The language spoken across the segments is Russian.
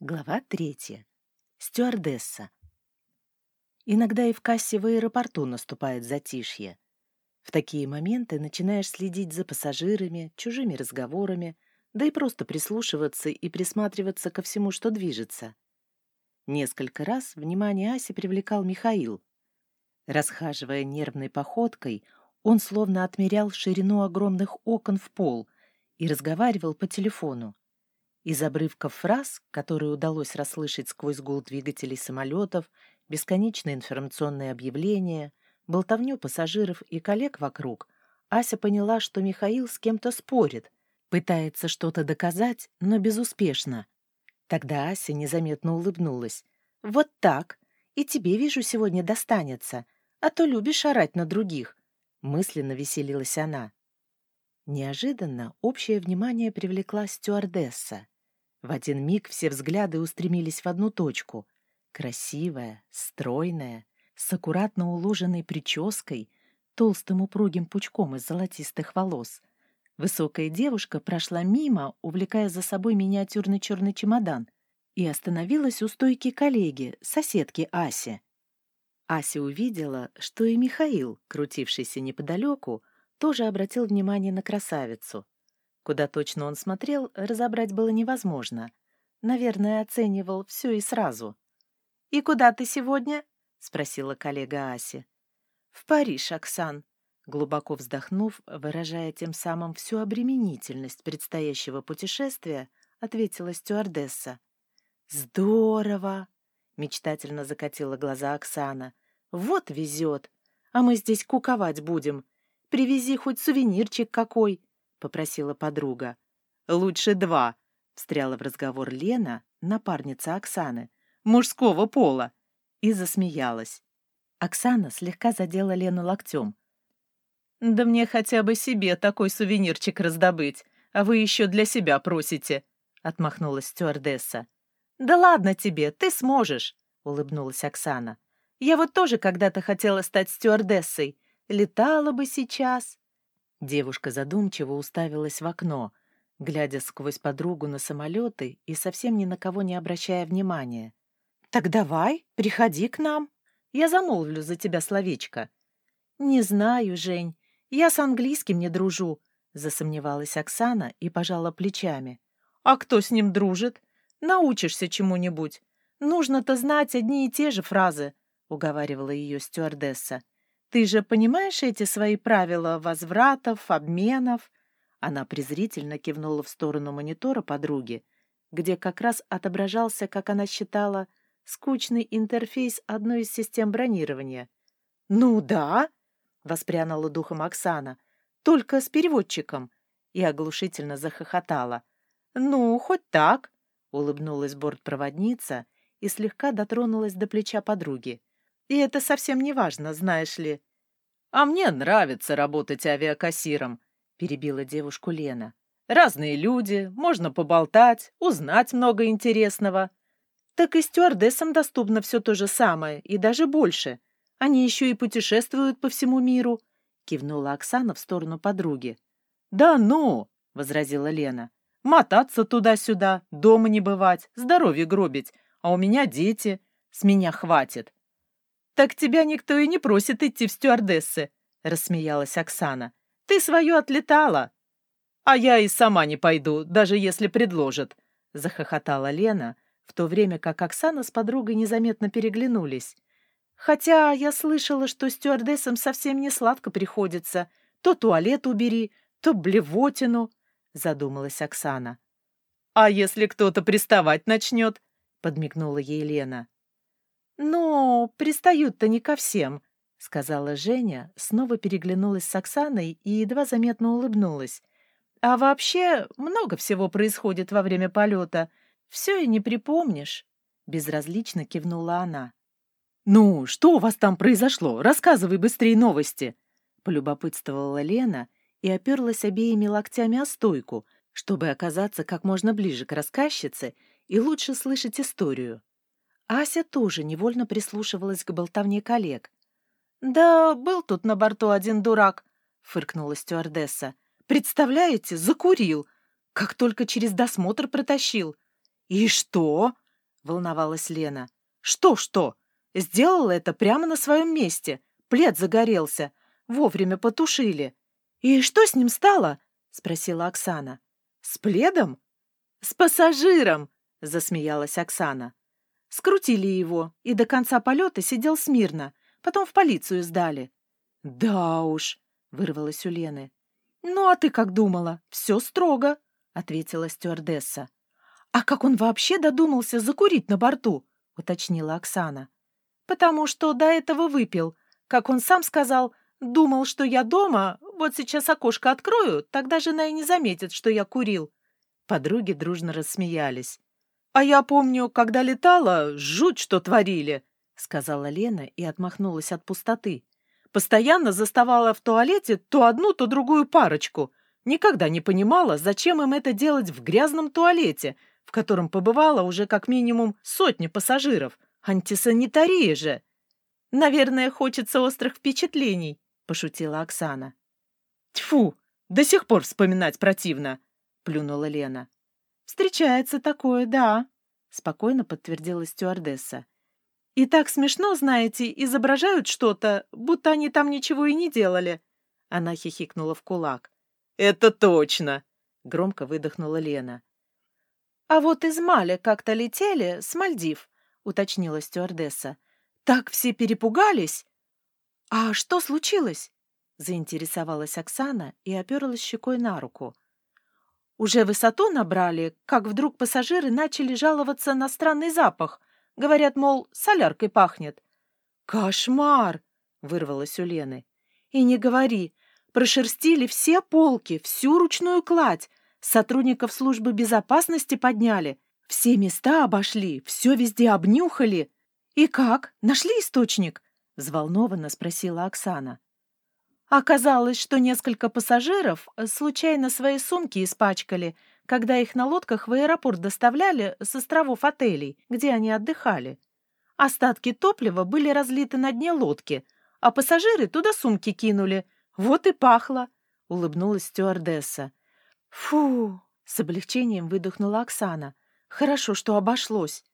Глава третья. Стюардесса. Иногда и в кассе в аэропорту наступает затишье. В такие моменты начинаешь следить за пассажирами, чужими разговорами, да и просто прислушиваться и присматриваться ко всему, что движется. Несколько раз внимание Аси привлекал Михаил. Расхаживая нервной походкой, он словно отмерял ширину огромных окон в пол и разговаривал по телефону. Из обрывков фраз, которые удалось расслышать сквозь гул двигателей самолетов, бесконечные информационные объявления, болтовню пассажиров и коллег вокруг, Ася поняла, что Михаил с кем-то спорит, пытается что-то доказать, но безуспешно. Тогда Ася незаметно улыбнулась. «Вот так. И тебе, вижу, сегодня достанется, а то любишь орать на других», — мысленно веселилась она. Неожиданно общее внимание привлекла стюардесса. В один миг все взгляды устремились в одну точку. Красивая, стройная, с аккуратно уложенной прической, толстым упругим пучком из золотистых волос. Высокая девушка прошла мимо, увлекая за собой миниатюрный черный чемодан, и остановилась у стойки коллеги, соседки Аси. Ася увидела, что и Михаил, крутившийся неподалеку, тоже обратил внимание на красавицу. Куда точно он смотрел, разобрать было невозможно. Наверное, оценивал все и сразу. «И куда ты сегодня?» — спросила коллега Аси. «В Париж, Оксан», — глубоко вздохнув, выражая тем самым всю обременительность предстоящего путешествия, ответила стюардесса. «Здорово!» — мечтательно закатила глаза Оксана. «Вот везет! А мы здесь куковать будем. Привези хоть сувенирчик какой, — попросила подруга. «Лучше два», — встряла в разговор Лена, напарница Оксаны, «мужского пола», и засмеялась. Оксана слегка задела Лену локтем. «Да мне хотя бы себе такой сувенирчик раздобыть, а вы еще для себя просите», — отмахнулась стюардесса. «Да ладно тебе, ты сможешь», — улыбнулась Оксана. «Я вот тоже когда-то хотела стать стюардессой. Летала бы сейчас». Девушка задумчиво уставилась в окно, глядя сквозь подругу на самолеты и совсем ни на кого не обращая внимания. «Так давай, приходи к нам. Я замолвлю за тебя словечко». «Не знаю, Жень, я с английским не дружу», — засомневалась Оксана и пожала плечами. «А кто с ним дружит? Научишься чему-нибудь. Нужно-то знать одни и те же фразы», — уговаривала ее стюардесса. Ты же понимаешь эти свои правила возвратов, обменов?» Она презрительно кивнула в сторону монитора подруги, где как раз отображался, как она считала, скучный интерфейс одной из систем бронирования. «Ну да», — воспрянула духом Оксана, — «только с переводчиком», и оглушительно захохотала. «Ну, хоть так», — улыбнулась бортпроводница и слегка дотронулась до плеча подруги. И это совсем не важно, знаешь ли. А мне нравится работать авиакассиром, перебила девушку Лена. Разные люди, можно поболтать, узнать много интересного. Так и стюардессам доступно все то же самое, и даже больше. Они еще и путешествуют по всему миру, кивнула Оксана в сторону подруги. Да ну, возразила Лена. Мотаться туда-сюда, дома не бывать, здоровье гробить, а у меня дети, с меня хватит. «Так тебя никто и не просит идти в стюардессы», — рассмеялась Оксана. «Ты свое отлетала». «А я и сама не пойду, даже если предложат», — захохотала Лена, в то время как Оксана с подругой незаметно переглянулись. «Хотя я слышала, что стюардессам совсем не сладко приходится. То туалет убери, то блевотину», — задумалась Оксана. «А если кто-то приставать начнет?» — подмигнула ей Лена. «Ну, пристают-то не ко всем», — сказала Женя, снова переглянулась с Оксаной и едва заметно улыбнулась. «А вообще много всего происходит во время полета. Все и не припомнишь», — безразлично кивнула она. «Ну, что у вас там произошло? Рассказывай быстрее новости», — полюбопытствовала Лена и оперлась обеими локтями о стойку, чтобы оказаться как можно ближе к рассказчице и лучше слышать историю. Ася тоже невольно прислушивалась к болтовне коллег. «Да был тут на борту один дурак», — фыркнула стюардесса. «Представляете, закурил, как только через досмотр протащил». «И что?» волновалась Лена. «Что-что? Сделала это прямо на своем месте. Плед загорелся. Вовремя потушили. И что с ним стало?» — спросила Оксана. «С пледом?» «С пассажиром!» — засмеялась Оксана. Скрутили его, и до конца полета сидел смирно. Потом в полицию сдали. «Да уж», — вырвалось у Лены. «Ну, а ты как думала? Все строго», — ответила стюардесса. «А как он вообще додумался закурить на борту?» — уточнила Оксана. «Потому что до этого выпил. Как он сам сказал, думал, что я дома, вот сейчас окошко открою, тогда жена и не заметит, что я курил». Подруги дружно рассмеялись. «А я помню, когда летала, жуть что творили», — сказала Лена и отмахнулась от пустоты. Постоянно заставала в туалете то одну, то другую парочку. Никогда не понимала, зачем им это делать в грязном туалете, в котором побывала уже как минимум сотни пассажиров. Антисанитария же. Наверное, хочется острых впечатлений, пошутила Оксана. Тьфу, до сих пор вспоминать противно, плюнула Лена. Встречается такое, да, спокойно подтвердила стюардесса. И так смешно, знаете, изображают что-то, будто они там ничего и не делали. Она хихикнула в кулак. «Это точно!» — громко выдохнула Лена. «А вот из Маля как-то летели, с Мальдив», — уточнила стюардесса. «Так все перепугались!» «А что случилось?» — заинтересовалась Оксана и оперлась щекой на руку. Уже высоту набрали, как вдруг пассажиры начали жаловаться на странный запах, Говорят, мол, соляркой пахнет. «Кошмар!» — вырвалось у Лены. «И не говори. Прошерстили все полки, всю ручную кладь. Сотрудников службы безопасности подняли. Все места обошли, все везде обнюхали. И как? Нашли источник?» — взволнованно спросила Оксана. Оказалось, что несколько пассажиров случайно свои сумки испачкали, когда их на лодках в аэропорт доставляли с островов отелей, где они отдыхали. Остатки топлива были разлиты на дне лодки, а пассажиры туда сумки кинули. Вот и пахло, — улыбнулась стюардесса. Фу! — с облегчением выдохнула Оксана. Хорошо, что обошлось.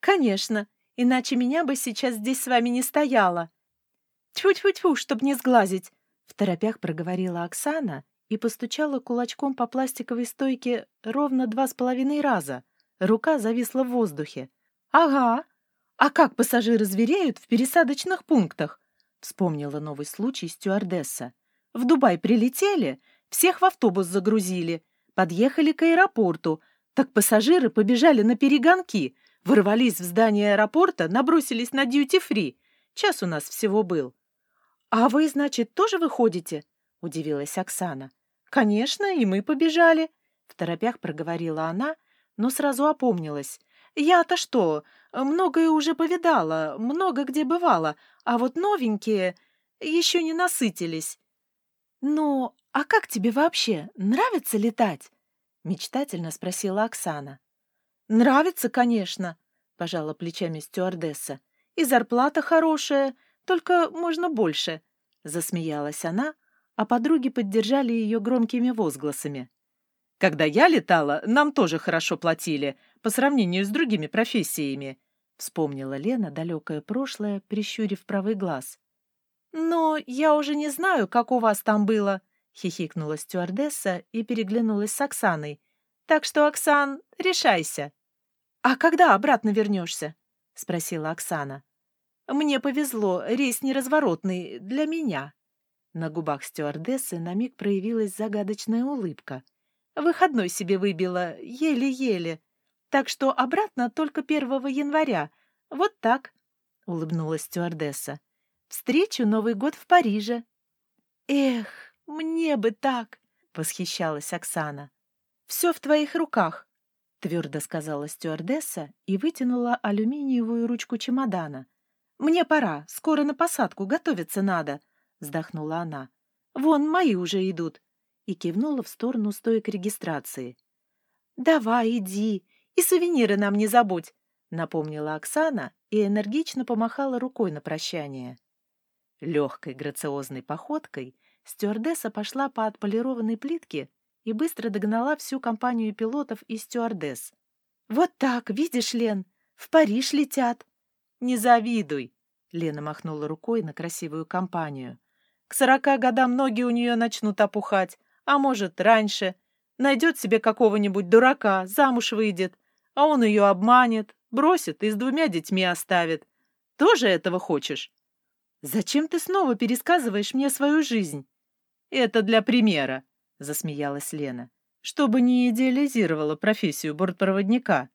Конечно, иначе меня бы сейчас здесь с вами не стояло. Тьфу-тьфу-тьфу, чтоб не сглазить, — в торопях проговорила Оксана и постучала кулачком по пластиковой стойке ровно два с половиной раза. Рука зависла в воздухе. «Ага. А как пассажиры звереют в пересадочных пунктах?» Вспомнила новый случай стюардесса. «В Дубай прилетели, всех в автобус загрузили, подъехали к аэропорту, так пассажиры побежали на перегонки, ворвались в здание аэропорта, набросились на дьюти-фри. Час у нас всего был». «А вы, значит, тоже выходите?» — удивилась Оксана. «Конечно, и мы побежали», — в торопях проговорила она, но сразу опомнилась. «Я-то что, многое уже повидала, много где бывала, а вот новенькие еще не насытились». «Ну, а как тебе вообще, нравится летать?» — мечтательно спросила Оксана. «Нравится, конечно», — пожала плечами стюардесса. «И зарплата хорошая, только можно больше», — засмеялась она, а подруги поддержали ее громкими возгласами. «Когда я летала, нам тоже хорошо платили, по сравнению с другими профессиями», — вспомнила Лена далекое прошлое, прищурив правый глаз. «Но я уже не знаю, как у вас там было», — хихикнула стюардесса и переглянулась с Оксаной. «Так что, Оксан, решайся». «А когда обратно вернешься?» — спросила Оксана. «Мне повезло, рейс неразворотный для меня». На губах стюардессы на миг проявилась загадочная улыбка. Выходной себе выбила, еле-еле. Так что обратно только 1 января. Вот так, — улыбнулась стюардесса. Встречу Новый год в Париже. Эх, мне бы так, — восхищалась Оксана. Все в твоих руках, — твердо сказала стюардесса и вытянула алюминиевую ручку чемодана. Мне пора, скоро на посадку, готовиться надо. — вздохнула она. «Вон, мои уже идут!» и кивнула в сторону стоек регистрации. «Давай, иди, и сувениры нам не забудь!» напомнила Оксана и энергично помахала рукой на прощание. Легкой грациозной походкой стюардесса пошла по отполированной плитке и быстро догнала всю компанию пилотов и стюардесс. «Вот так, видишь, Лен, В Париж летят. Не завидуй, Лена махнула рукой на красивую компанию. К сорока годам ноги у нее начнут опухать, а может, раньше. Найдет себе какого-нибудь дурака, замуж выйдет, а он ее обманет, бросит и с двумя детьми оставит. Тоже этого хочешь? Зачем ты снова пересказываешь мне свою жизнь? Это для примера, засмеялась Лена, чтобы не идеализировала профессию бортпроводника.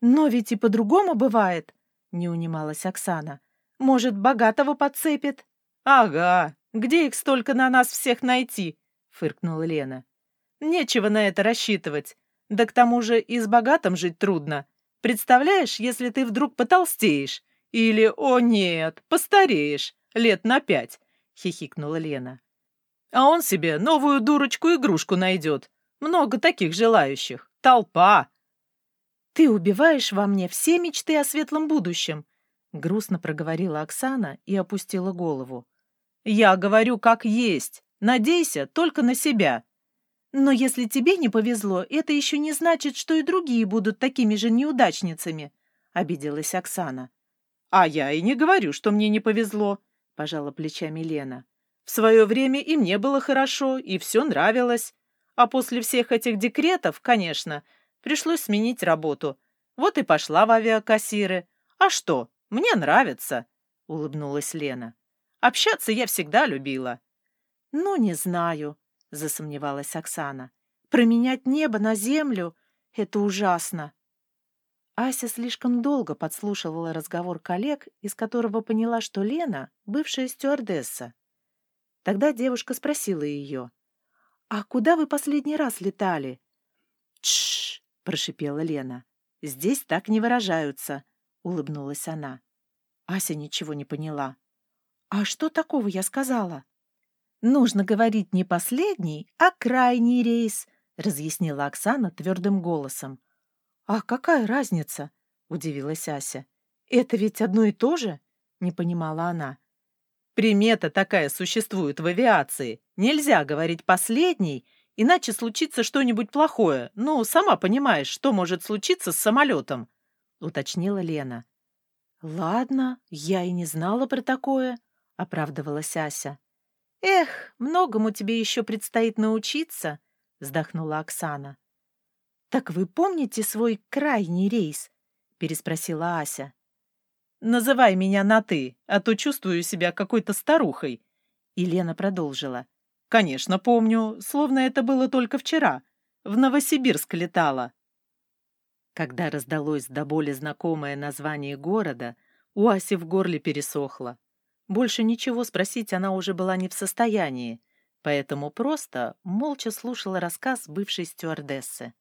Но ведь и по-другому бывает, не унималась Оксана. Может, богатого подцепит? Ага, где их столько на нас всех найти? фыркнула Лена. Нечего на это рассчитывать. Да к тому же и с богатым жить трудно. Представляешь, если ты вдруг потолстеешь? Или, о нет, постареешь, лет на пять, хихикнула Лена. А он себе новую дурочку-игрушку найдет. Много таких желающих. Толпа. Ты убиваешь во мне все мечты о светлом будущем, грустно проговорила Оксана и опустила голову. Я говорю как есть. Надейся только на себя. Но если тебе не повезло, это еще не значит, что и другие будут такими же неудачницами, обиделась Оксана. А я и не говорю, что мне не повезло, пожала плечами Лена. В свое время и мне было хорошо, и все нравилось. А после всех этих декретов, конечно, пришлось сменить работу. Вот и пошла в авиакассиры. А что, мне нравится, улыбнулась Лена. Общаться я всегда любила. Ну, не знаю, засомневалась Оксана. Променять небо на землю — это ужасно. Ася слишком долго подслушивала разговор коллег, из которого поняла, что Лена — бывшая стюардесса. Тогда девушка спросила ее, «А куда вы последний раз летали?» «Тш!» — прошипела Лена. «Здесь так не выражаются», — улыбнулась она. Ася ничего не поняла. «А что такого я сказала?» «Нужно говорить не последний, а крайний рейс», — разъяснила Оксана твердым голосом. «А какая разница?» — удивилась Ася. «Это ведь одно и то же?» — не понимала она. «Примета такая существует в авиации. Нельзя говорить «последний», иначе случится что-нибудь плохое. Ну, сама понимаешь, что может случиться с самолетом», — уточнила Лена. «Ладно, я и не знала про такое», — оправдывалась Ася. «Эх, многому тебе еще предстоит научиться», — вздохнула Оксана. «Так вы помните свой крайний рейс?» — переспросила Ася. «Называй меня на «ты», а то чувствую себя какой-то старухой». И Лена продолжила. «Конечно, помню, словно это было только вчера. В Новосибирск летала». Когда раздалось до боли знакомое название города, у Аси в горле пересохло. Больше ничего спросить она уже была не в состоянии, поэтому просто молча слушала рассказ бывшей стюардессы.